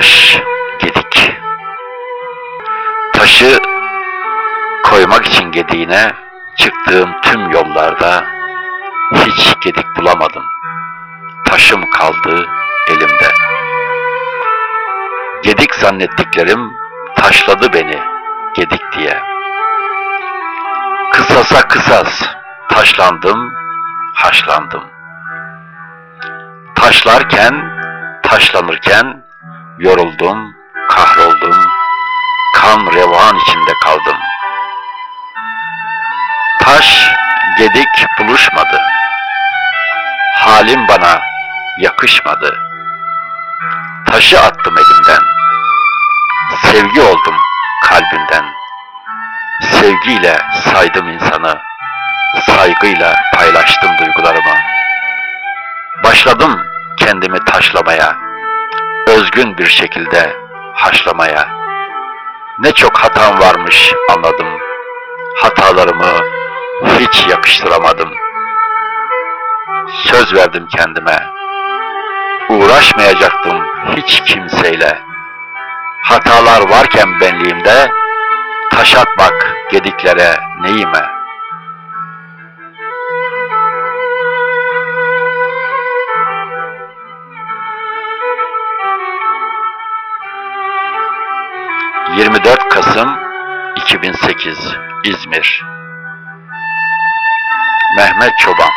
taş, gedik. Taşı koymak için gediğine çıktığım tüm yollarda hiç gedik bulamadım. Taşım kaldı elimde. Gedik zannettiklerim taşladı beni gedik diye. Kısasa kısas taşlandım, haşlandım. Taşlarken, taşlanırken yoruldum, kahroldum, kan revan içinde kaldım. Taş, gedik buluşmadı. Halim bana yakışmadı. Taşı attım elimden. Sevgi oldum kalbinden. Sevgiyle saydım insanı. Saygıyla paylaştım duygularımı. Başladım kendimi taşlamaya. Özgün bir şekilde haşlamaya. Ne çok hatam varmış anladım. Hatalarımı hiç yakıştıramadım. Söz verdim kendime. Uğraşmayacaktım hiç kimseyle. Hatalar varken benliğimde taş atmak gediklere neyime? ...24 Kasım 2008 İzmir. Mehmet Çoban